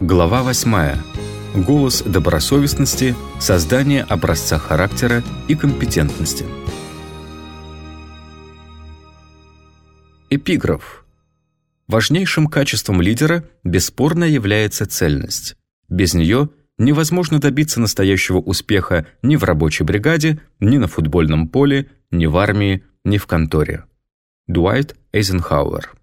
Глава 8. Голос добросовестности, создание образца характера и компетентности. Эпиграф. Важнейшим качеством лидера бесспорно является цельность. Без нее невозможно добиться настоящего успеха ни в рабочей бригаде, ни на футбольном поле, ни в армии, ни в конторе. Дуайт Эйзенхауэр.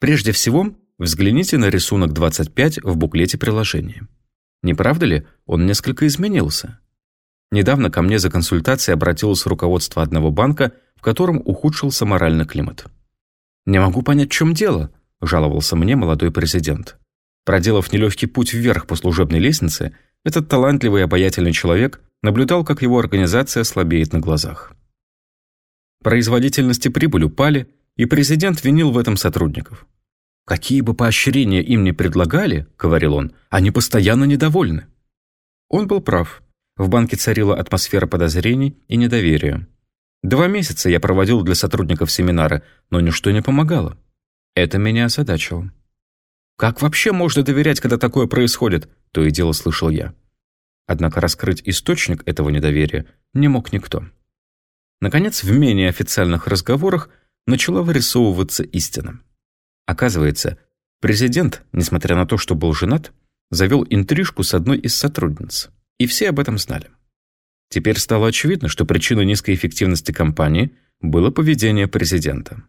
Прежде всего, взгляните на рисунок 25 в буклете приложения. Не правда ли, он несколько изменился? Недавно ко мне за консультацией обратилось руководство одного банка, в котором ухудшился моральный климат. «Не могу понять, в чем дело», – жаловался мне молодой президент. Проделав нелегкий путь вверх по служебной лестнице, этот талантливый и обаятельный человек наблюдал, как его организация слабеет на глазах. Производительность и прибыль упали, и президент винил в этом сотрудников. «Какие бы поощрения им ни предлагали, — говорил он, — они постоянно недовольны». Он был прав. В банке царила атмосфера подозрений и недоверия. Два месяца я проводил для сотрудников семинара, но ничто не помогало. Это меня озадачило. «Как вообще можно доверять, когда такое происходит?» – то и дело слышал я. Однако раскрыть источник этого недоверия не мог никто. Наконец, в менее официальных разговорах начала вырисовываться истина. Оказывается, президент, несмотря на то, что был женат, завел интрижку с одной из сотрудниц. И все об этом знали. Теперь стало очевидно, что причиной низкой эффективности компании было поведение президента.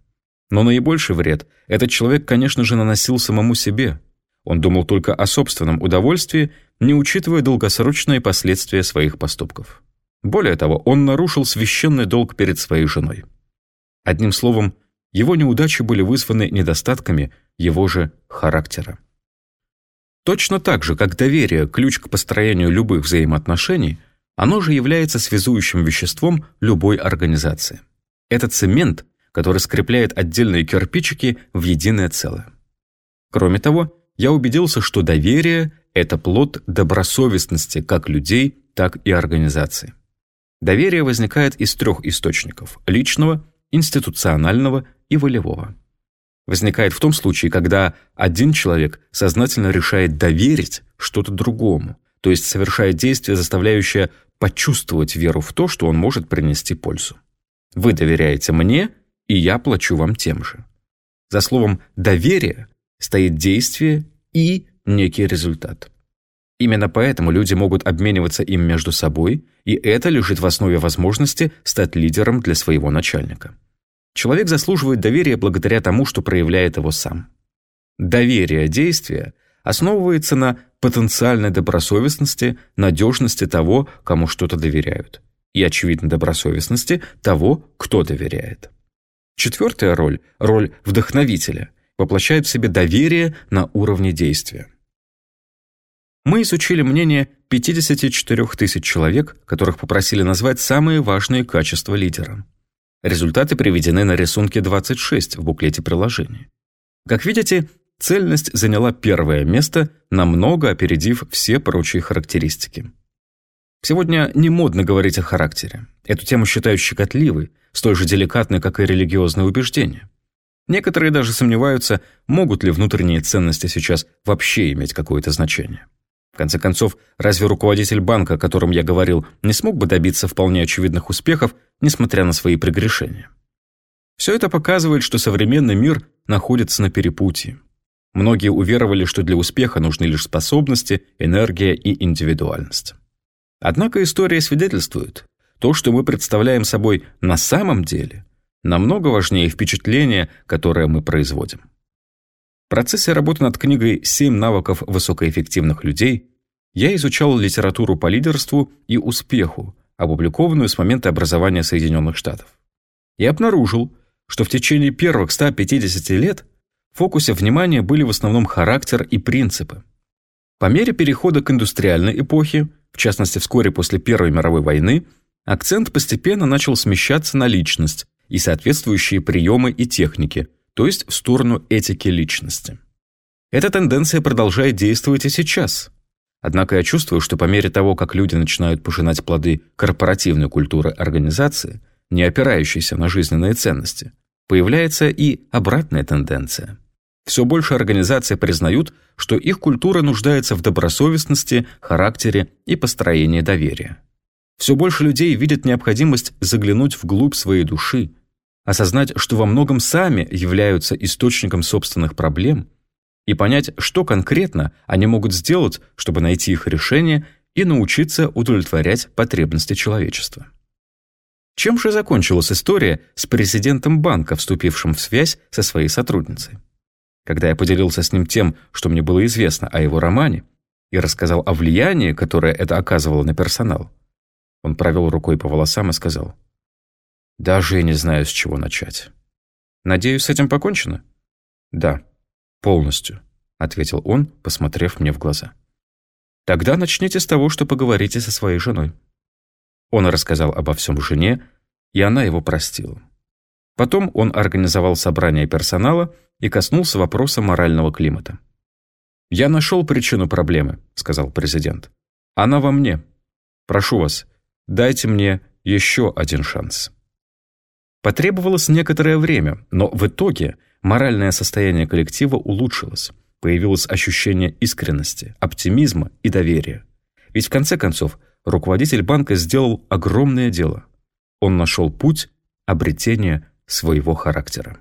Но наибольший вред этот человек, конечно же, наносил самому себе. Он думал только о собственном удовольствии, не учитывая долгосрочные последствия своих поступков. Более того, он нарушил священный долг перед своей женой. Одним словом, его неудачи были вызваны недостатками его же характера. Точно так же, как доверие – ключ к построению любых взаимоотношений, оно же является связующим веществом любой организации. Это цемент, который скрепляет отдельные кирпичики в единое целое. Кроме того, я убедился, что доверие – это плод добросовестности как людей, так и организаций. Доверие возникает из трех источников – личного, институционального и волевого. Возникает в том случае, когда один человек сознательно решает доверить что-то другому, то есть совершает действие, заставляющее почувствовать веру в то, что он может принести пользу. Вы доверяете мне, и я плачу вам тем же. За словом «доверие» стоит действие и некий результат. Именно поэтому люди могут обмениваться им между собой, и это лежит в основе возможности стать лидером для своего начальника. Человек заслуживает доверия благодаря тому, что проявляет его сам. Доверие действия основывается на потенциальной добросовестности, надежности того, кому что-то доверяют, и, очевидно, добросовестности того, кто доверяет. Четвертая роль, роль вдохновителя, воплощает в себе доверие на уровне действия. Мы изучили мнение 54 тысяч человек, которых попросили назвать самые важные качества лидера. Результаты приведены на рисунке 26 в буклете приложения. Как видите, цельность заняла первое место, намного опередив все прочие характеристики. Сегодня не модно говорить о характере. Эту тему считают щекотливой, столь же деликатной, как и религиозные убеждения. Некоторые даже сомневаются, могут ли внутренние ценности сейчас вообще иметь какое-то значение. В конце концов, разве руководитель банка, о котором я говорил, не смог бы добиться вполне очевидных успехов, несмотря на свои прегрешения? Все это показывает, что современный мир находится на перепутье. Многие уверовали, что для успеха нужны лишь способности, энергия и индивидуальность. Однако история свидетельствует, то, что мы представляем собой на самом деле, намного важнее впечатления, которое мы производим. В процессе работы над книгой «Семь навыков высокоэффективных людей» я изучал литературу по лидерству и успеху, опубликованную с момента образования Соединенных Штатов. И обнаружил, что в течение первых 150 лет в фокусе внимания были в основном характер и принципы. По мере перехода к индустриальной эпохе, в частности вскоре после Первой мировой войны, акцент постепенно начал смещаться на личность и соответствующие приемы и техники, то есть в сторону этики личности. Эта тенденция продолжает действовать и сейчас. Однако я чувствую, что по мере того, как люди начинают пожинать плоды корпоративной культуры организации, не опирающейся на жизненные ценности, появляется и обратная тенденция. Все больше организаций признают, что их культура нуждается в добросовестности, характере и построении доверия. Все больше людей видят необходимость заглянуть вглубь своей души, осознать, что во многом сами являются источником собственных проблем, и понять, что конкретно они могут сделать, чтобы найти их решение и научиться удовлетворять потребности человечества. Чем же закончилась история с президентом банка, вступившим в связь со своей сотрудницей? Когда я поделился с ним тем, что мне было известно о его романе, и рассказал о влиянии, которое это оказывало на персонал, он провел рукой по волосам и сказал, «Даже я не знаю, с чего начать. Надеюсь, с этим покончено?» «Да, полностью», — ответил он, посмотрев мне в глаза. «Тогда начните с того, что поговорите со своей женой». Он рассказал обо всем жене, и она его простила. Потом он организовал собрание персонала и коснулся вопроса морального климата. «Я нашел причину проблемы», — сказал президент. «Она во мне. Прошу вас, дайте мне еще один шанс». Потребовалось некоторое время, но в итоге моральное состояние коллектива улучшилось. Появилось ощущение искренности, оптимизма и доверия. Ведь в конце концов руководитель банка сделал огромное дело. Он нашел путь обретения своего характера.